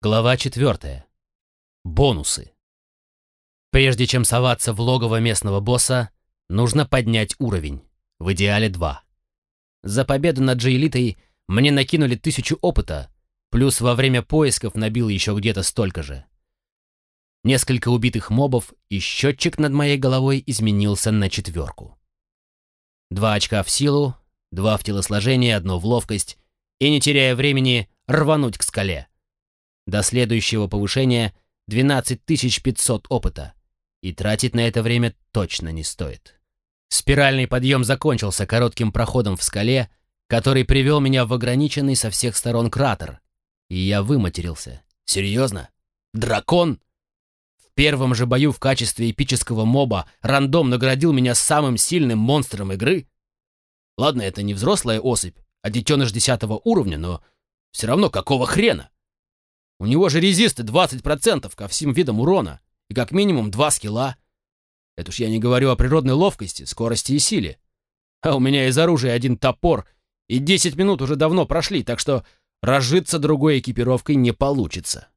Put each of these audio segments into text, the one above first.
Глава 4. Бонусы. Прежде чем соваться в логово местного босса, нужно поднять уровень. В идеале 2. За победу над Джейлитой мне накинули тысячу опыта, плюс во время поисков набил еще где-то столько же. Несколько убитых мобов, и счетчик над моей головой изменился на четверку. Два очка в силу, два в телосложение, одно в ловкость, и, не теряя времени, рвануть к скале. До следующего повышения 12500 опыта, и тратить на это время точно не стоит. Спиральный подъем закончился коротким проходом в скале, который привел меня в ограниченный со всех сторон кратер, и я выматерился. Серьезно? Дракон? В первом же бою в качестве эпического моба рандом наградил меня самым сильным монстром игры? Ладно, это не взрослая особь, а детеныш десятого уровня, но все равно какого хрена? У него же резисты 20% ко всем видам урона и как минимум 2 скилла. Это уж я не говорю о природной ловкости, скорости и силе. А у меня из оружия один топор, и 10 минут уже давно прошли, так что разжиться другой экипировкой не получится.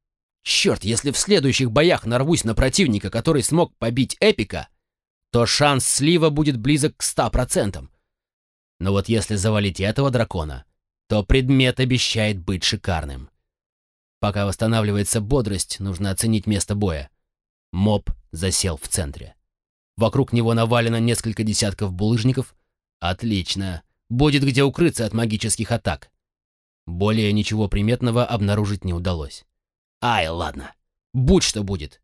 Черт, если в следующих боях нарвусь на противника, который смог побить Эпика, то шанс слива будет близок к 100%. Но вот если завалить этого дракона, то предмет обещает быть шикарным. Пока восстанавливается бодрость, нужно оценить место боя. Моб засел в центре. Вокруг него навалено несколько десятков булыжников. Отлично. Будет где укрыться от магических атак. Более ничего приметного обнаружить не удалось. Ай, ладно. Будь что будет.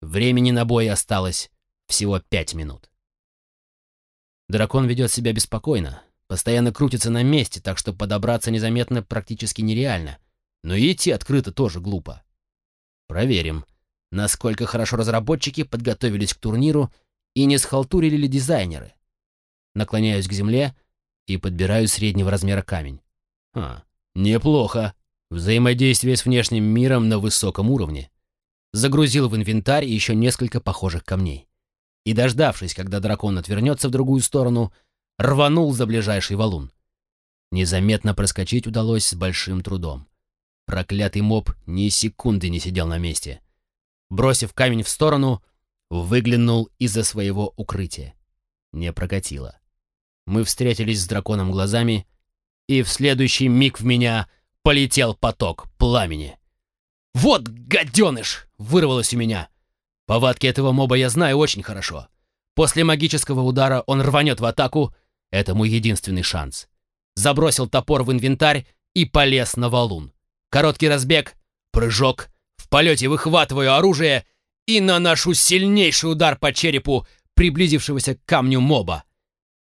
Времени на бой осталось всего пять минут. Дракон ведет себя беспокойно, постоянно крутится на месте, так что подобраться незаметно практически нереально — но и идти открыто тоже глупо. Проверим, насколько хорошо разработчики подготовились к турниру и не схалтурили ли дизайнеры. Наклоняюсь к земле и подбираю среднего размера камень. А, неплохо. Взаимодействие с внешним миром на высоком уровне. Загрузил в инвентарь еще несколько похожих камней. И, дождавшись, когда дракон отвернется в другую сторону, рванул за ближайший валун. Незаметно проскочить удалось с большим трудом. Проклятый моб ни секунды не сидел на месте. Бросив камень в сторону, выглянул из-за своего укрытия. Не прокатило. Мы встретились с драконом глазами, и в следующий миг в меня полетел поток пламени. «Вот гаденыш!» — вырвалось у меня. Повадки этого моба я знаю очень хорошо. После магического удара он рванет в атаку. Это мой единственный шанс. Забросил топор в инвентарь и полез на валун. Короткий разбег, прыжок, в полете выхватываю оружие и наношу сильнейший удар по черепу приблизившегося к камню моба.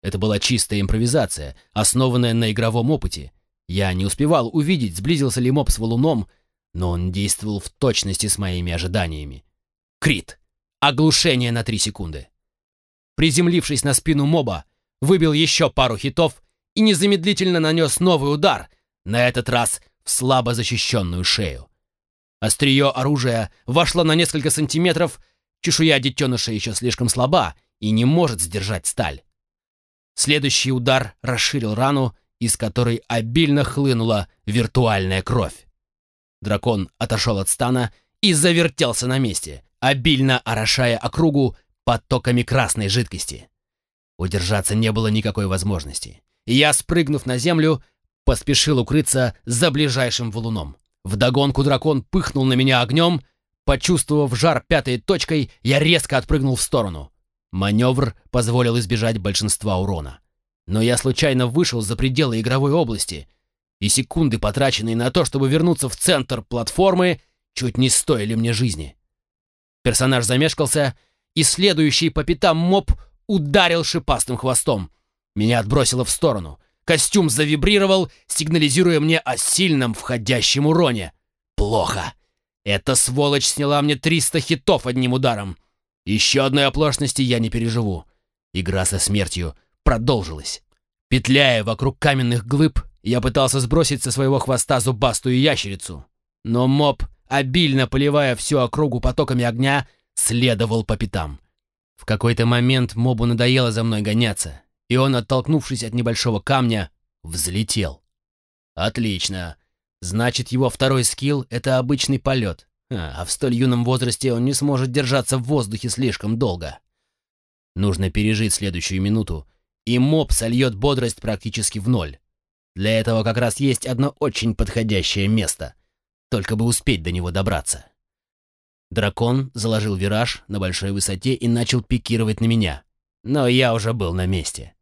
Это была чистая импровизация, основанная на игровом опыте. Я не успевал увидеть, сблизился ли моб с валуном, но он действовал в точности с моими ожиданиями. Крит. Оглушение на три секунды. Приземлившись на спину моба, выбил еще пару хитов и незамедлительно нанес новый удар, на этот раз слабо защищенную шею. Острие оружия вошло на несколько сантиметров, чешуя детеныша еще слишком слаба и не может сдержать сталь. Следующий удар расширил рану, из которой обильно хлынула виртуальная кровь. Дракон отошел от стана и завертелся на месте, обильно орошая округу потоками красной жидкости. Удержаться не было никакой возможности. Я, спрыгнув на землю, поспешил укрыться за ближайшим валуном. Вдогонку дракон пыхнул на меня огнем. Почувствовав жар пятой точкой, я резко отпрыгнул в сторону. Маневр позволил избежать большинства урона. Но я случайно вышел за пределы игровой области, и секунды, потраченные на то, чтобы вернуться в центр платформы, чуть не стоили мне жизни. Персонаж замешкался, и следующий по пятам моб ударил шипастым хвостом. Меня отбросило в сторону — Костюм завибрировал, сигнализируя мне о сильном входящем уроне. Плохо. Эта сволочь сняла мне 300 хитов одним ударом. Еще одной оплошности я не переживу. Игра со смертью продолжилась. Петляя вокруг каменных глыб, я пытался сбросить со своего хвоста зубастую ящерицу. Но моб, обильно поливая всю округу потоками огня, следовал по пятам. В какой-то момент мобу надоело за мной гоняться, и он, оттолкнувшись от небольшого камня, взлетел. Отлично. Значит, его второй скилл — это обычный полет, а в столь юном возрасте он не сможет держаться в воздухе слишком долго. Нужно пережить следующую минуту, и моб сольет бодрость практически в ноль. Для этого как раз есть одно очень подходящее место. Только бы успеть до него добраться. Дракон заложил вираж на большой высоте и начал пикировать на меня. Но я уже был на месте.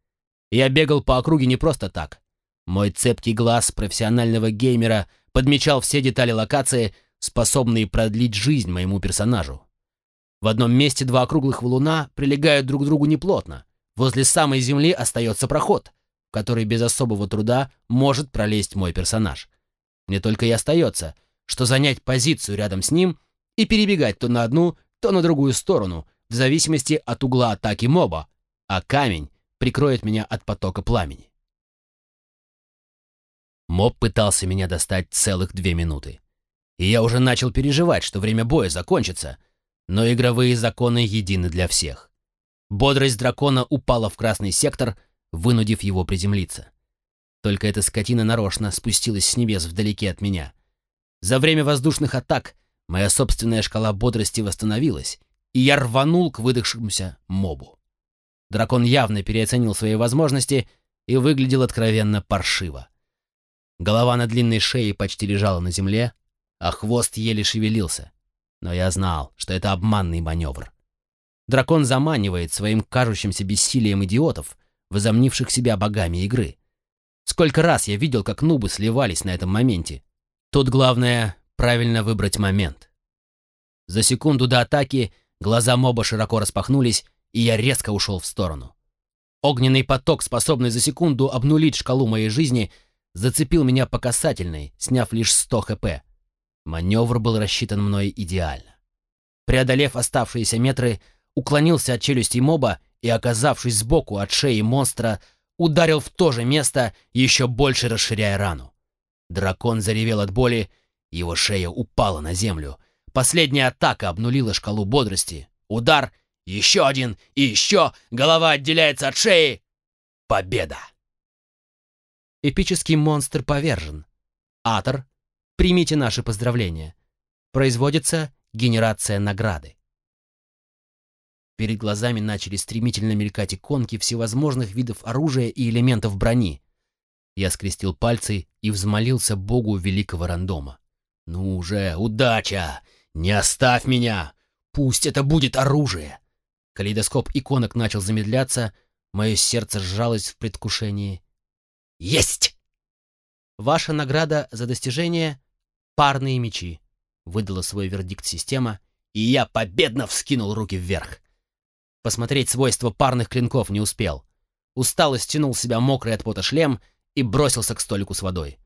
Я бегал по округе не просто так. Мой цепкий глаз профессионального геймера подмечал все детали локации, способные продлить жизнь моему персонажу. В одном месте два округлых валуна прилегают друг к другу неплотно. Возле самой земли остается проход, в который без особого труда может пролезть мой персонаж. Не только и остается, что занять позицию рядом с ним и перебегать то на одну, то на другую сторону, в зависимости от угла атаки моба, а камень прикроет меня от потока пламени. Моб пытался меня достать целых две минуты. И я уже начал переживать, что время боя закончится, но игровые законы едины для всех. Бодрость дракона упала в красный сектор, вынудив его приземлиться. Только эта скотина нарочно спустилась с небес вдалеке от меня. За время воздушных атак моя собственная шкала бодрости восстановилась, и я рванул к выдохшемуся мобу. Дракон явно переоценил свои возможности и выглядел откровенно паршиво. Голова на длинной шее почти лежала на земле, а хвост еле шевелился. Но я знал, что это обманный маневр. Дракон заманивает своим кажущимся бессилием идиотов, возомнивших себя богами игры. Сколько раз я видел, как нубы сливались на этом моменте. Тут главное — правильно выбрать момент. За секунду до атаки глаза моба широко распахнулись, и я резко ушел в сторону. Огненный поток, способный за секунду обнулить шкалу моей жизни — зацепил меня по касательной, сняв лишь 100 хп. Маневр был рассчитан мной идеально. Преодолев оставшиеся метры, уклонился от челюсти моба и, оказавшись сбоку от шеи монстра, ударил в то же место, еще больше расширяя рану. Дракон заревел от боли, его шея упала на землю. Последняя атака обнулила шкалу бодрости. Удар, еще один и еще, голова отделяется от шеи. Победа! Эпический монстр повержен. Атор, примите наши поздравления. Производится генерация награды. Перед глазами начали стремительно мелькать иконки всевозможных видов оружия и элементов брони. Я скрестил пальцы и взмолился богу великого рандома. «Ну уже, удача! Не оставь меня! Пусть это будет оружие!» Калейдоскоп иконок начал замедляться, мое сердце сжалось в предвкушении. Есть! Ваша награда за достижение — парные мечи, выдала свой вердикт система, и я победно вскинул руки вверх. Посмотреть свойства парных клинков не успел. Устало стянул с себя мокрый от пота шлем и бросился к столику с водой.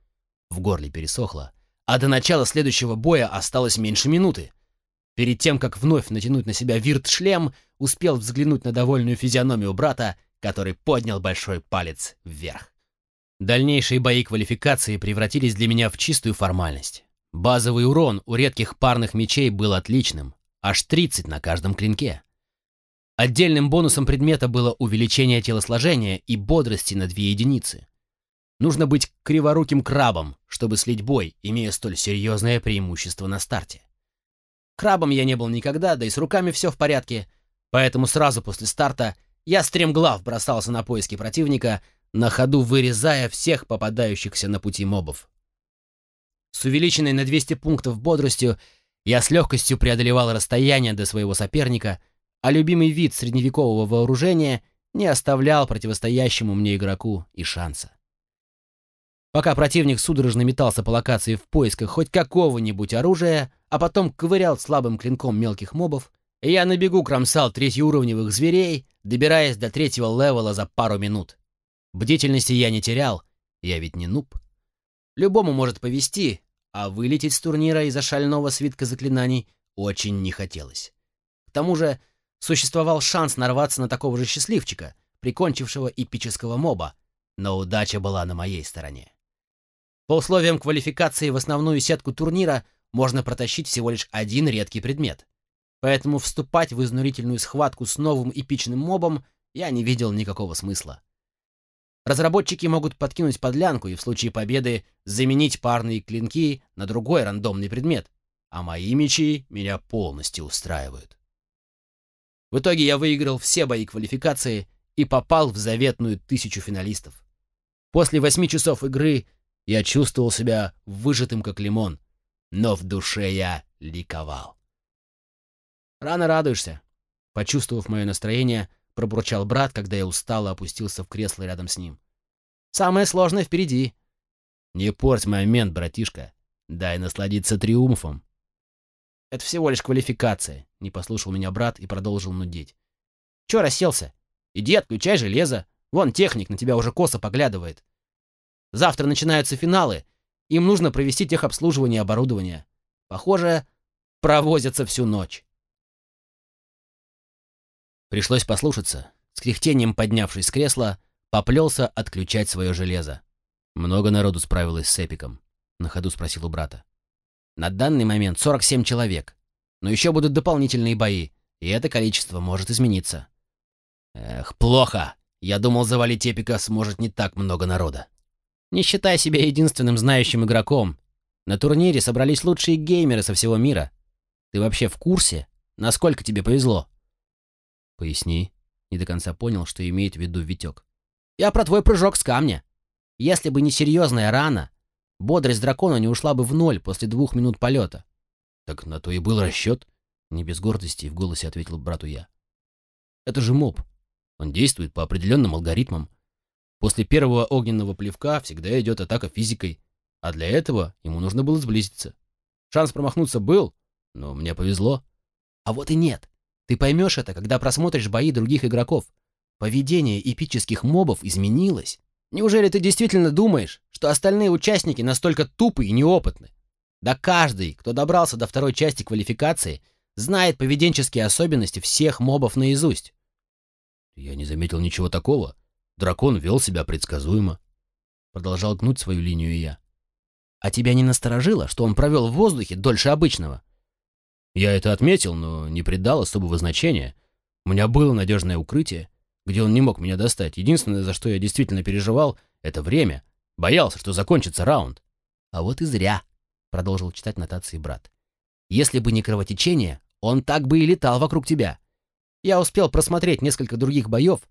В горле пересохло, а до начала следующего боя осталось меньше минуты. Перед тем, как вновь натянуть на себя вирт-шлем, успел взглянуть на довольную физиономию брата, который поднял большой палец вверх. Дальнейшие бои квалификации превратились для меня в чистую формальность. Базовый урон у редких парных мечей был отличным, аж 30 на каждом клинке. Отдельным бонусом предмета было увеличение телосложения и бодрости на две единицы. Нужно быть криворуким крабом, чтобы слить бой, имея столь серьезное преимущество на старте. Крабом я не был никогда, да и с руками все в порядке, поэтому сразу после старта я стремглав бросался на поиски противника, на ходу вырезая всех попадающихся на пути мобов. С увеличенной на 200 пунктов бодростью я с легкостью преодолевал расстояние до своего соперника, а любимый вид средневекового вооружения не оставлял противостоящему мне игроку и шанса. Пока противник судорожно метался по локации в поисках хоть какого-нибудь оружия, а потом ковырял слабым клинком мелких мобов, я на бегу кромсал третьеуровневых зверей, добираясь до третьего левела за пару минут. Бдительности я не терял, я ведь не нуб. Любому может повести, а вылететь с турнира из-за шального свитка заклинаний очень не хотелось. К тому же существовал шанс нарваться на такого же счастливчика, прикончившего эпического моба, но удача была на моей стороне. По условиям квалификации в основную сетку турнира можно протащить всего лишь один редкий предмет. Поэтому вступать в изнурительную схватку с новым эпичным мобом я не видел никакого смысла. Разработчики могут подкинуть подлянку и в случае победы заменить парные клинки на другой рандомный предмет, а мои мечи меня полностью устраивают. В итоге я выиграл все бои квалификации и попал в заветную тысячу финалистов. После восьми часов игры я чувствовал себя выжатым как лимон, но в душе я ликовал. «Рано радуешься», — почувствовав мое настроение, пробурчал брат, когда я устало опустился в кресло рядом с ним. «Самое сложное впереди». «Не порть момент, братишка. Дай насладиться триумфом». «Это всего лишь квалификация», — не послушал меня брат и продолжил нудеть. «Чё расселся? Иди отключай железо. Вон техник на тебя уже косо поглядывает. Завтра начинаются финалы. Им нужно провести техобслуживание оборудования. Похоже, провозятся всю ночь». Пришлось послушаться. С кряхтением поднявшись с кресла, поплелся отключать свое железо. «Много народу справилось с Эпиком?» — на ходу спросил у брата. На данный момент 47 человек. Но еще будут дополнительные бои, и это количество может измениться. Эх, плохо. Я думал, завалить Эпика сможет не так много народа. Не считай себя единственным знающим игроком. На турнире собрались лучшие геймеры со всего мира. Ты вообще в курсе, насколько тебе повезло? Поясни. Не до конца понял, что имеет в виду Витек. Я про твой прыжок с камня. Если бы не серьезная рана, Бодрость дракона не ушла бы в ноль после двух минут полета. Так на то и был расчет. Не без гордости в голосе ответил брату я. Это же моб. Он действует по определенным алгоритмам. После первого огненного плевка всегда идет атака физикой, а для этого ему нужно было сблизиться. Шанс промахнуться был, но мне повезло. А вот и нет. Ты поймешь это, когда просмотришь бои других игроков. Поведение эпических мобов изменилось. Неужели ты действительно думаешь, что остальные участники настолько тупы и неопытны? Да каждый, кто добрался до второй части квалификации, знает поведенческие особенности всех мобов наизусть. Я не заметил ничего такого. Дракон вел себя предсказуемо. Продолжал гнуть свою линию я. А тебя не насторожило, что он провел в воздухе дольше обычного? Я это отметил, но не придал особого значения. У меня было надежное укрытие, где он не мог меня достать. Единственное, за что я действительно переживал, это время. Боялся, что закончится раунд. А вот и зря, продолжил читать нотации брат. Если бы не кровотечение, он так бы и летал вокруг тебя. Я успел просмотреть несколько других боев.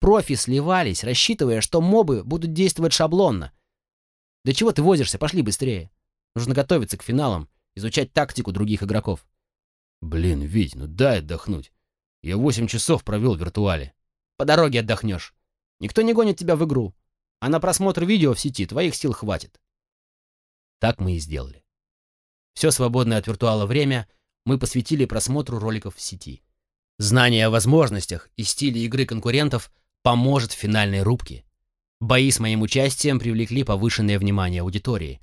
Профи сливались, рассчитывая, что мобы будут действовать шаблонно. Да чего ты возишься? Пошли быстрее. Нужно готовиться к финалам, изучать тактику других игроков. Блин, Вить, ну дай отдохнуть. Я восемь часов провел в виртуале. По дороге отдохнешь. Никто не гонит тебя в игру. А на просмотр видео в сети твоих сил хватит. Так мы и сделали. Все свободное от виртуала время мы посвятили просмотру роликов в сети. Знание о возможностях и стиле игры конкурентов поможет в финальной рубке. Бои с моим участием привлекли повышенное внимание аудитории,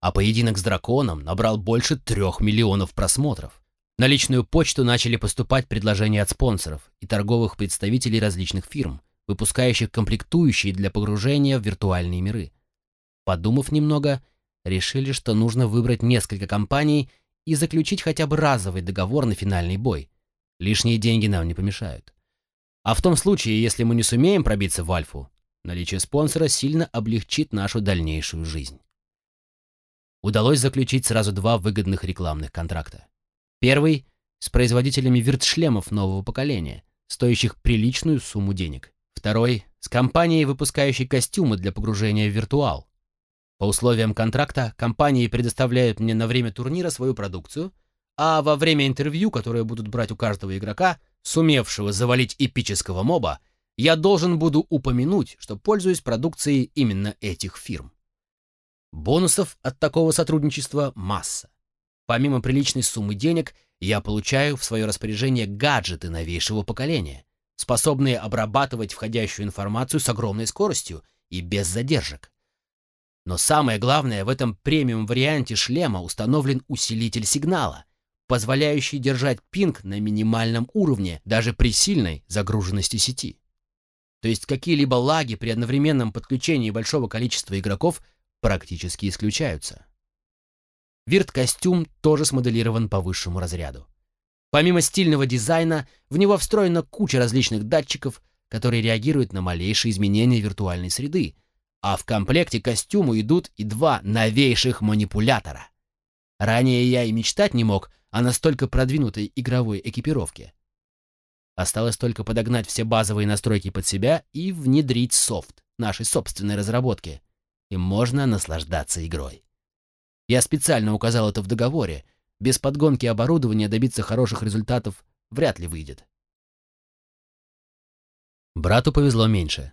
а поединок с драконом набрал больше трех миллионов просмотров. На личную почту начали поступать предложения от спонсоров и торговых представителей различных фирм, выпускающих комплектующие для погружения в виртуальные миры. Подумав немного, решили, что нужно выбрать несколько компаний и заключить хотя бы разовый договор на финальный бой. Лишние деньги нам не помешают. А в том случае, если мы не сумеем пробиться в Альфу, наличие спонсора сильно облегчит нашу дальнейшую жизнь. Удалось заключить сразу два выгодных рекламных контракта. Первый — с производителями виртшлемов нового поколения, стоящих приличную сумму денег. Второй — с компанией, выпускающей костюмы для погружения в виртуал. По условиям контракта компании предоставляют мне на время турнира свою продукцию, а во время интервью, которое будут брать у каждого игрока, сумевшего завалить эпического моба, я должен буду упомянуть, что пользуюсь продукцией именно этих фирм. Бонусов от такого сотрудничества масса. Помимо приличной суммы денег, я получаю в свое распоряжение гаджеты новейшего поколения, способные обрабатывать входящую информацию с огромной скоростью и без задержек. Но самое главное, в этом премиум-варианте шлема установлен усилитель сигнала, позволяющий держать пинг на минимальном уровне даже при сильной загруженности сети. То есть какие-либо лаги при одновременном подключении большого количества игроков практически исключаются. Вирт-костюм тоже смоделирован по высшему разряду. Помимо стильного дизайна, в него встроена куча различных датчиков, который реагирует на малейшие изменения виртуальной среды, а в комплекте костюму идут и два новейших манипулятора. Ранее я и мечтать не мог о настолько продвинутой игровой экипировке. Осталось только подогнать все базовые настройки под себя и внедрить софт нашей собственной разработки, и можно наслаждаться игрой. Я специально указал это в договоре. Без подгонки оборудования добиться хороших результатов вряд ли выйдет. Брату повезло меньше.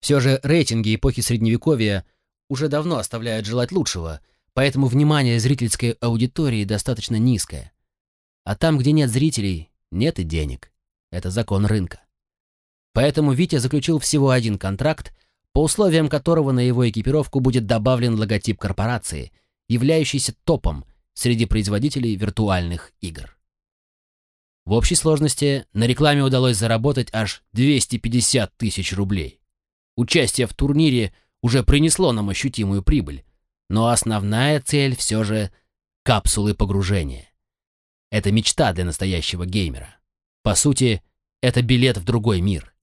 Все же рейтинги эпохи Средневековья уже давно оставляют желать лучшего, поэтому внимание зрительской аудитории достаточно низкое. А там, где нет зрителей, нет и денег. Это закон рынка. Поэтому Витя заключил всего один контракт, по условиям которого на его экипировку будет добавлен логотип корпорации, являющийся топом среди производителей виртуальных игр. В общей сложности на рекламе удалось заработать аж 250 тысяч рублей. Участие в турнире уже принесло нам ощутимую прибыль, но основная цель все же капсулы погружения. Это мечта для настоящего геймера. По сути, это билет в другой мир.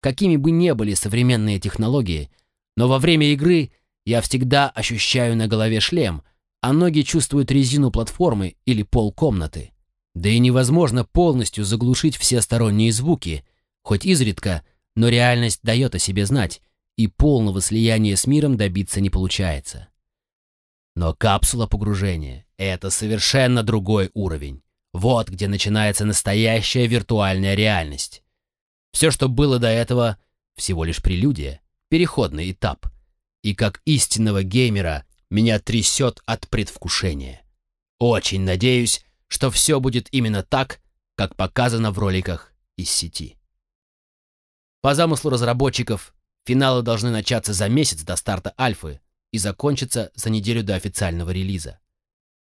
Какими бы ни были современные технологии, но во время игры я всегда ощущаю на голове шлем, а ноги чувствуют резину платформы или пол комнаты. Да и невозможно полностью заглушить все сторонние звуки, хоть изредка, но реальность дает о себе знать, и полного слияния с миром добиться не получается. Но капсула погружения — это совершенно другой уровень. Вот где начинается настоящая виртуальная реальность. Все, что было до этого, всего лишь прелюдия, переходный этап. И как истинного геймера меня трясет от предвкушения. Очень надеюсь, что все будет именно так, как показано в роликах из сети. По замыслу разработчиков, финалы должны начаться за месяц до старта альфы и закончиться за неделю до официального релиза.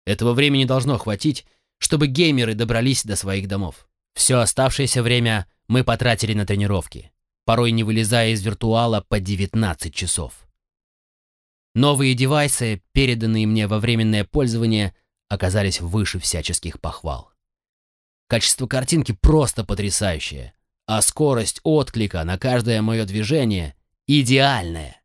Этого времени должно хватить, чтобы геймеры добрались до своих домов. Все оставшееся время мы потратили на тренировки, порой не вылезая из виртуала по 19 часов. Новые девайсы, переданные мне во временное пользование, оказались выше всяческих похвал. Качество картинки просто потрясающее, а скорость отклика на каждое мое движение идеальная.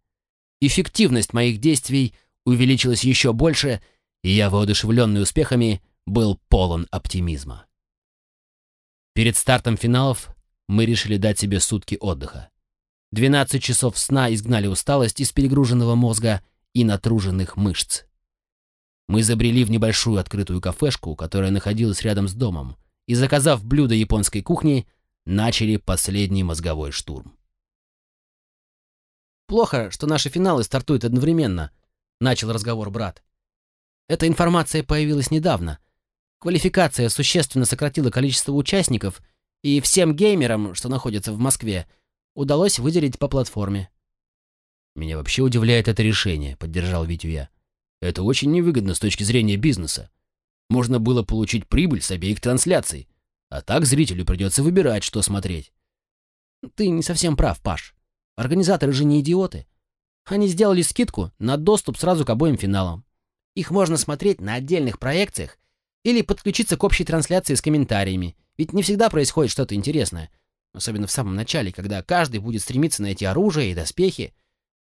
Эффективность моих действий увеличилась еще больше, и я, воодушевленный успехами, был полон оптимизма. Перед стартом финалов мы решили дать себе сутки отдыха. 12 часов сна изгнали усталость из перегруженного мозга и натруженных мышц. Мы забрели в небольшую открытую кафешку, которая находилась рядом с домом, и, заказав блюдо японской кухни, начали последний мозговой штурм. «Плохо, что наши финалы стартуют одновременно», — начал разговор брат. «Эта информация появилась недавно. Квалификация существенно сократила количество участников, и всем геймерам, что находятся в Москве, удалось выделить по платформе». «Меня вообще удивляет это решение», — поддержал Витю я. Это очень невыгодно с точки зрения бизнеса. Можно было получить прибыль с обеих трансляций, а так зрителю придется выбирать, что смотреть. Ты не совсем прав, Паш. Организаторы же не идиоты. Они сделали скидку на доступ сразу к обоим финалам. Их можно смотреть на отдельных проекциях или подключиться к общей трансляции с комментариями, ведь не всегда происходит что-то интересное, особенно в самом начале, когда каждый будет стремиться найти оружие и доспехи.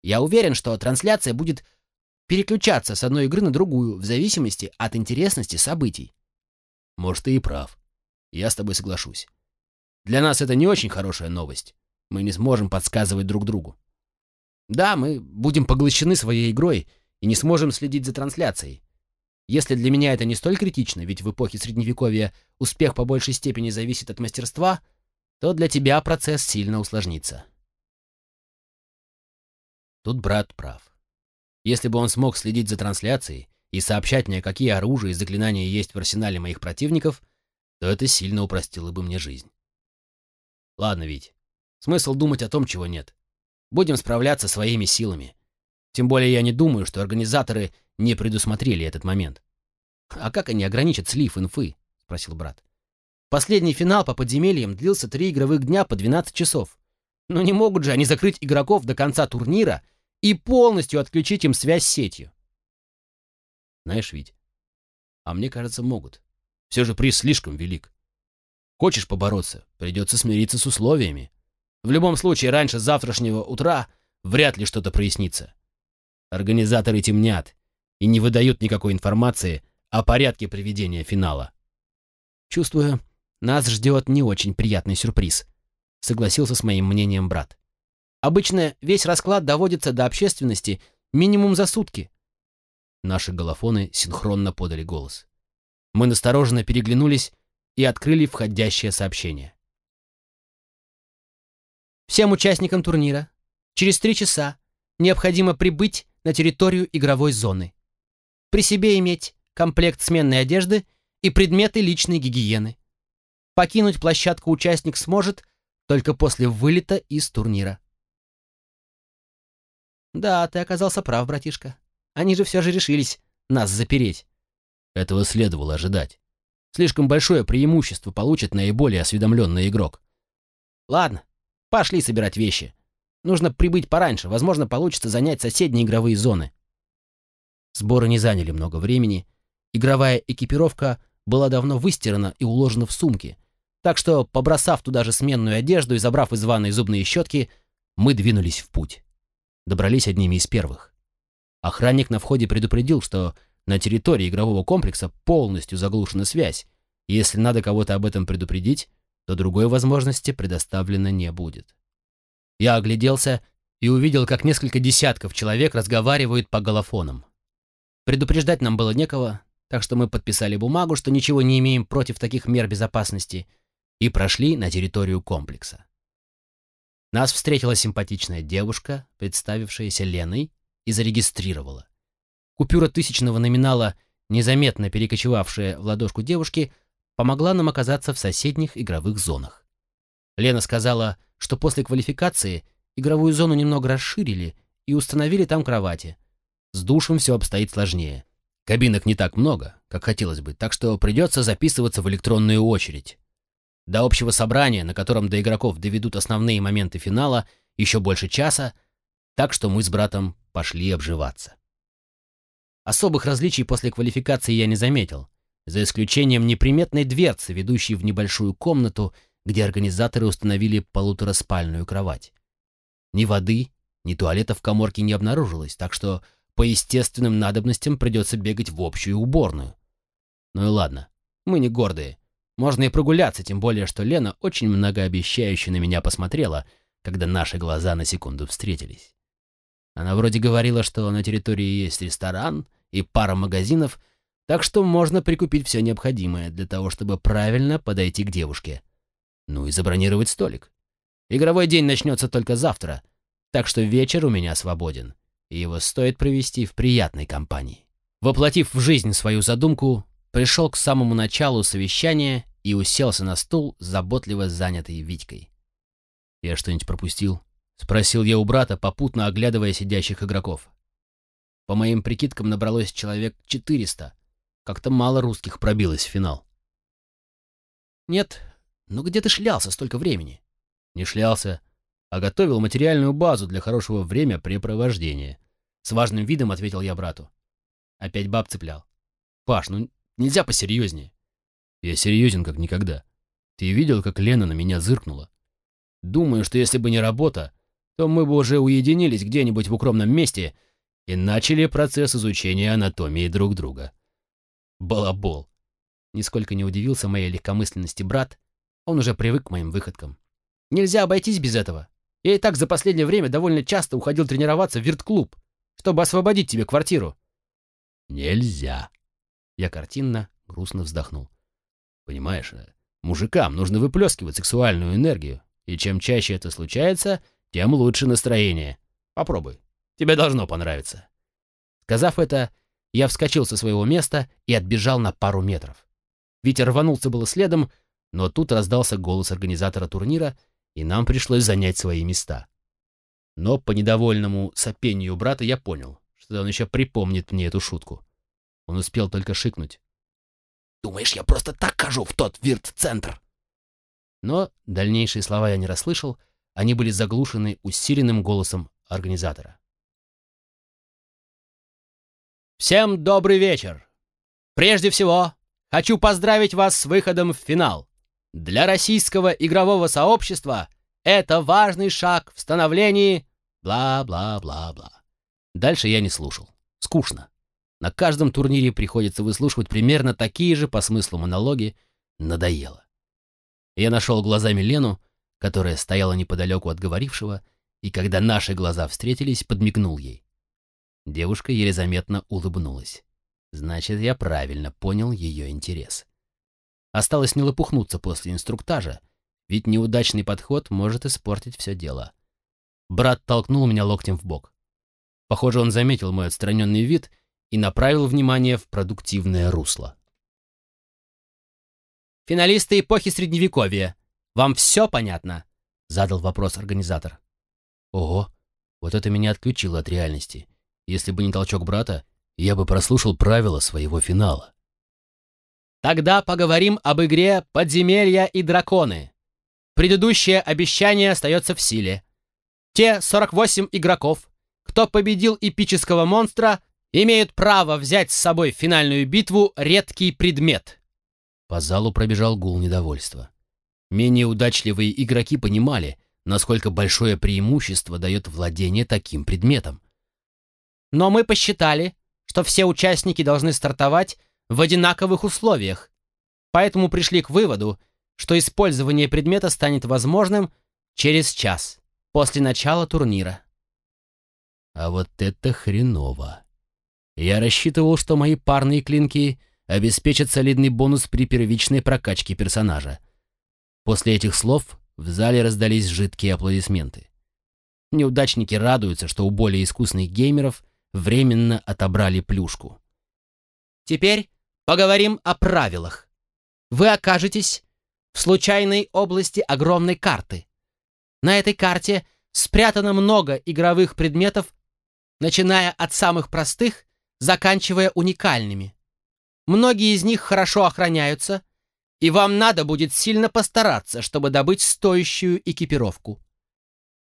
Я уверен, что трансляция будет переключаться с одной игры на другую в зависимости от интересности событий. Может, ты и прав. Я с тобой соглашусь. Для нас это не очень хорошая новость. Мы не сможем подсказывать друг другу. Да, мы будем поглощены своей игрой и не сможем следить за трансляцией. Если для меня это не столь критично, ведь в эпохе Средневековья успех по большей степени зависит от мастерства, то для тебя процесс сильно усложнится. Тут брат прав. Если бы он смог следить за трансляцией и сообщать мне, какие оружия и заклинания есть в арсенале моих противников, то это сильно упростило бы мне жизнь. Ладно, Вить, смысл думать о том, чего нет. Будем справляться своими силами. Тем более я не думаю, что организаторы не предусмотрели этот момент. «А как они ограничат слив инфы?» — спросил брат. «Последний финал по подземельям длился три игровых дня по 12 часов. Но не могут же они закрыть игроков до конца турнира и полностью отключить им связь с сетью. Знаешь, ведь, а мне кажется, могут. Все же приз слишком велик. Хочешь побороться, придется смириться с условиями. В любом случае, раньше завтрашнего утра вряд ли что-то прояснится. Организаторы темнят и не выдают никакой информации о порядке проведения финала. Чувствую, нас ждет не очень приятный сюрприз, согласился с моим мнением брат. Обычно весь расклад доводится до общественности минимум за сутки. Наши голофоны синхронно подали голос. Мы настороженно переглянулись и открыли входящее сообщение. Всем участникам турнира через три часа необходимо прибыть на территорию игровой зоны. При себе иметь комплект сменной одежды и предметы личной гигиены. Покинуть площадку участник сможет только после вылета из турнира. Да, ты оказался прав, братишка. Они же все же решились нас запереть. Этого следовало ожидать. Слишком большое преимущество получит наиболее осведомленный игрок. Ладно, пошли собирать вещи. Нужно прибыть пораньше, возможно, получится занять соседние игровые зоны. Сборы не заняли много времени. Игровая экипировка была давно выстирана и уложена в сумки, так что, побросав туда же сменную одежду и забрав из ванной зубные щетки, мы двинулись в путь. Добрались одними из первых. Охранник на входе предупредил, что на территории игрового комплекса полностью заглушена связь, если надо кого-то об этом предупредить, то другой возможности предоставлено не будет. Я огляделся и увидел, как несколько десятков человек разговаривают по голофонам. Предупреждать нам было некого, так что мы подписали бумагу, что ничего не имеем против таких мер безопасности, и прошли на территорию комплекса. Нас встретила симпатичная девушка, представившаяся Леной, и зарегистрировала. Купюра тысячного номинала, незаметно перекочевавшая в ладошку девушки, помогла нам оказаться в соседних игровых зонах. Лена сказала, что после квалификации игровую зону немного расширили и установили там кровати. С душем все обстоит сложнее. Кабинок не так много, как хотелось бы, так что придется записываться в электронную очередь. До общего собрания, на котором до игроков доведут основные моменты финала, еще больше часа, так что мы с братом пошли обживаться. Особых различий после квалификации я не заметил, за исключением неприметной дверцы, ведущей в небольшую комнату, где организаторы установили полутораспальную кровать. Ни воды, ни туалета в коморке не обнаружилось, так что по естественным надобностям придется бегать в общую уборную. Ну и ладно, мы не гордые. Можно и прогуляться, тем более, что Лена очень многообещающе на меня посмотрела, когда наши глаза на секунду встретились. Она вроде говорила, что на территории есть ресторан и пара магазинов, так что можно прикупить все необходимое для того, чтобы правильно подойти к девушке. Ну и забронировать столик. Игровой день начнется только завтра, так что вечер у меня свободен, и его стоит провести в приятной компании. Воплотив в жизнь свою задумку, пришел к самому началу совещания и уселся на стул, заботливо занятый Витькой. «Я что-нибудь пропустил?» — спросил я у брата, попутно оглядывая сидящих игроков. По моим прикидкам набралось человек 400. Как-то мало русских пробилось в финал. «Нет, ну где ты шлялся столько времени?» «Не шлялся, а готовил материальную базу для хорошего времяпрепровождения». С важным видом ответил я брату. Опять баб цеплял. «Паш, ну нельзя посерьезнее. Я серьезен как никогда. Ты видел, как Лена на меня зыркнула? Думаю, что если бы не работа, то мы бы уже уединились где-нибудь в укромном месте и начали процесс изучения анатомии друг друга. Балабол. Нисколько не удивился моей легкомысленности брат, он уже привык к моим выходкам. Нельзя обойтись без этого. Я и так за последнее время довольно часто уходил тренироваться в вирт-клуб, чтобы освободить тебе квартиру. Нельзя. Я картинно, грустно вздохнул. Понимаешь, э, мужикам нужно выплескивать сексуальную энергию, и чем чаще это случается, тем лучше настроение. Попробуй, тебе должно понравиться. Сказав это, я вскочил со своего места и отбежал на пару метров. Витя рванулся было следом, но тут раздался голос организатора турнира, и нам пришлось занять свои места. Но по недовольному сопению брата я понял, что он еще припомнит мне эту шутку. Он успел только шикнуть. Думаешь, я просто так хожу в тот вирт-центр?» Но дальнейшие слова я не расслышал, они были заглушены усиленным голосом организатора. «Всем добрый вечер! Прежде всего, хочу поздравить вас с выходом в финал. Для российского игрового сообщества Это важный шаг в становлении... Бла-бла-бла-бла. Дальше я не слушал. Скучно. На каждом турнире приходится выслушивать примерно такие же по смыслу монологи. Надоело. Я нашел глазами Лену, которая стояла неподалеку от говорившего, и когда наши глаза встретились, подмигнул ей. Девушка еле заметно улыбнулась. Значит, я правильно понял ее интерес. Осталось не лопухнуться после инструктажа, ведь неудачный подход может испортить все дело. Брат толкнул меня локтем в бок. Похоже, он заметил мой отстраненный вид и направил внимание в продуктивное русло. «Финалисты эпохи Средневековья, вам все понятно?» — задал вопрос организатор. «Ого, вот это меня отключило от реальности. Если бы не толчок брата, я бы прослушал правила своего финала». «Тогда поговорим об игре «Подземелья и драконы». Предыдущее обещание остается в силе. Те 48 игроков, кто победил эпического монстра, имеют право взять с собой в финальную битву редкий предмет. По залу пробежал гул недовольства. Менее удачливые игроки понимали, насколько большое преимущество дает владение таким предметом. Но мы посчитали, что все участники должны стартовать в одинаковых условиях, поэтому пришли к выводу, что использование предмета станет возможным через час после начала турнира. А вот это хреново. Я рассчитывал, что мои парные клинки обеспечат солидный бонус при первичной прокачке персонажа. После этих слов в зале раздались жидкие аплодисменты. Неудачники радуются, что у более искусных геймеров временно отобрали плюшку. Теперь поговорим о правилах. Вы окажетесь в случайной области огромной карты. На этой карте спрятано много игровых предметов, начиная от самых простых, заканчивая уникальными. Многие из них хорошо охраняются, и вам надо будет сильно постараться, чтобы добыть стоящую экипировку.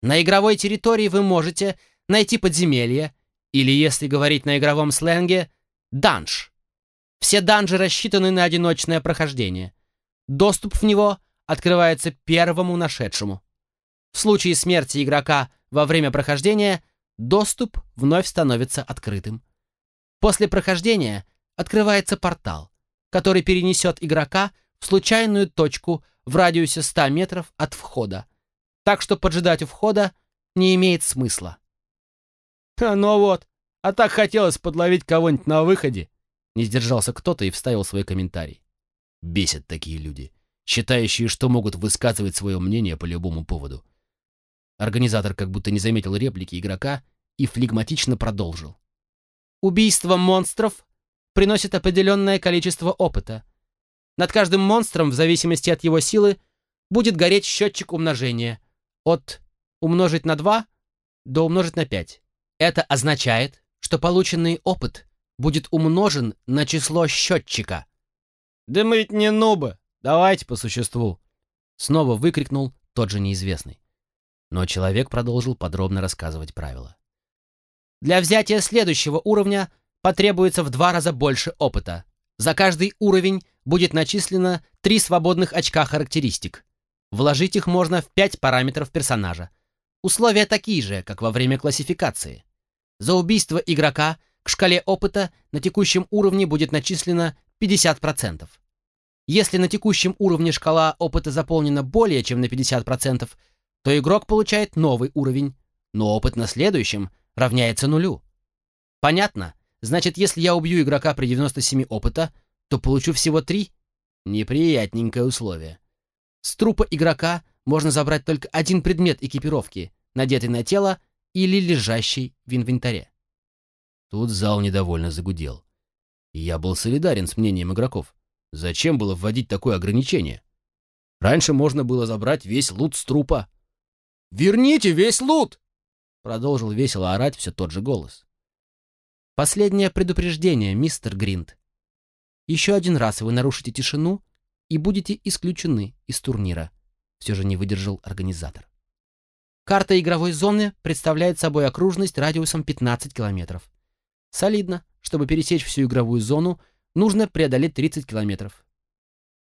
На игровой территории вы можете найти подземелье, или, если говорить на игровом сленге, данж. Все данжи рассчитаны на одиночное прохождение. Доступ в него открывается первому нашедшему. В случае смерти игрока во время прохождения доступ вновь становится открытым. После прохождения открывается портал, который перенесет игрока в случайную точку в радиусе 100 метров от входа, так что поджидать у входа не имеет смысла. «Ну вот, а так хотелось подловить кого-нибудь на выходе», не сдержался кто-то и вставил свой комментарий. Бесят такие люди, считающие, что могут высказывать свое мнение по любому поводу. Организатор как будто не заметил реплики игрока и флегматично продолжил. Убийство монстров приносит определенное количество опыта. Над каждым монстром, в зависимости от его силы, будет гореть счетчик умножения. От умножить на 2 до умножить на 5. Это означает, что полученный опыт будет умножен на число счетчика. «Да мы ведь не нубы! Давайте по существу!» Снова выкрикнул тот же неизвестный. Но человек продолжил подробно рассказывать правила. Для взятия следующего уровня потребуется в два раза больше опыта. За каждый уровень будет начислено три свободных очка характеристик. Вложить их можно в пять параметров персонажа. Условия такие же, как во время классификации. За убийство игрока к шкале опыта на текущем уровне будет начислено 50%. Если на текущем уровне шкала опыта заполнена более чем на 50%, то игрок получает новый уровень, но опыт на следующем равняется нулю. Понятно? Значит, если я убью игрока при 97 опыта, то получу всего 3? Неприятненькое условие. С трупа игрока можно забрать только один предмет экипировки, надетый на тело или лежащий в инвентаре. Тут зал недовольно загудел. Я был солидарен с мнением игроков. Зачем было вводить такое ограничение? Раньше можно было забрать весь лут с трупа. Верните весь лут!» Продолжил весело орать все тот же голос. «Последнее предупреждение, мистер Гринд. Еще один раз вы нарушите тишину и будете исключены из турнира», все же не выдержал организатор. Карта игровой зоны представляет собой окружность радиусом 15 километров. Солидно. Чтобы пересечь всю игровую зону, нужно преодолеть 30 километров.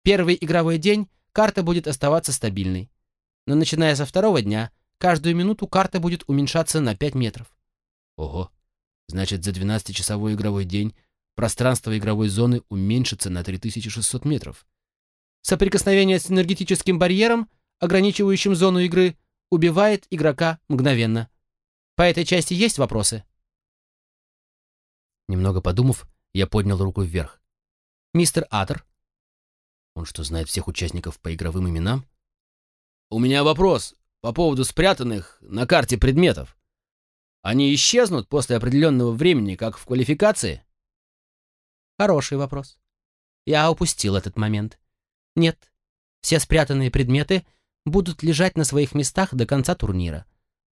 Первый игровой день карта будет оставаться стабильной. Но начиная со второго дня, каждую минуту карта будет уменьшаться на 5 метров. Ого. Значит, за 12-часовой игровой день пространство игровой зоны уменьшится на 3600 метров. Соприкосновение с энергетическим барьером, ограничивающим зону игры, убивает игрока мгновенно. По этой части есть вопросы? Немного подумав, я поднял руку вверх. Мистер Атер. Он что, знает всех участников по игровым именам? У меня вопрос по поводу спрятанных на карте предметов. Они исчезнут после определенного времени, как в квалификации? Хороший вопрос. Я упустил этот момент. Нет, все спрятанные предметы будут лежать на своих местах до конца турнира,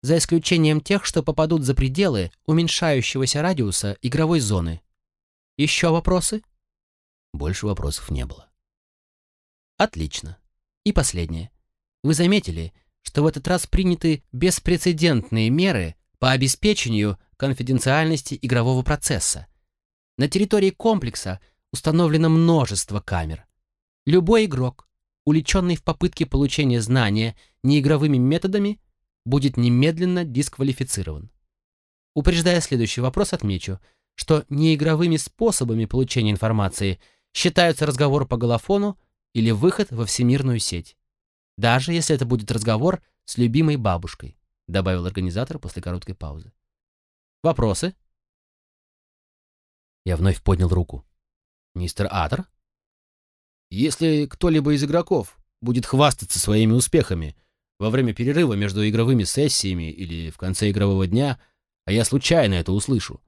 за исключением тех, что попадут за пределы уменьшающегося радиуса игровой зоны. Еще вопросы? Больше вопросов не было. Отлично. И последнее. Вы заметили, что в этот раз приняты беспрецедентные меры по обеспечению конфиденциальности игрового процесса. На территории комплекса установлено множество камер. Любой игрок, уличенный в попытке получения знания неигровыми методами, будет немедленно дисквалифицирован. Упреждая следующий вопрос, отмечу, что неигровыми способами получения информации считаются разговор по голофону или выход во всемирную сеть. Даже если это будет разговор с любимой бабушкой, добавил организатор после короткой паузы. Вопросы? Я вновь поднял руку. Мистер Атер? Если кто-либо из игроков будет хвастаться своими успехами во время перерыва между игровыми сессиями или в конце игрового дня, а я случайно это услышу,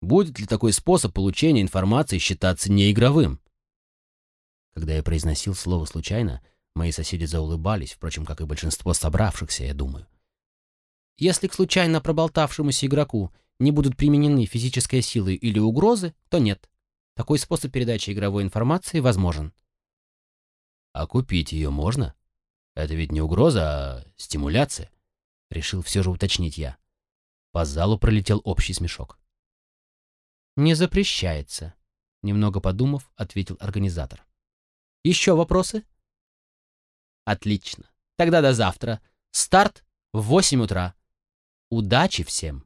будет ли такой способ получения информации считаться неигровым? Когда я произносил слово случайно, мои соседи заулыбались, впрочем, как и большинство собравшихся, я думаю. Если к случайно проболтавшемуся игроку не будут применены физическая силы или угрозы, то нет. Такой способ передачи игровой информации возможен. А купить ее можно? Это ведь не угроза, а стимуляция. Решил все же уточнить я. По залу пролетел общий смешок. «Не запрещается», — немного подумав, ответил организатор. «Еще вопросы?» «Отлично. Тогда до завтра. Старт в восемь утра. Удачи всем!»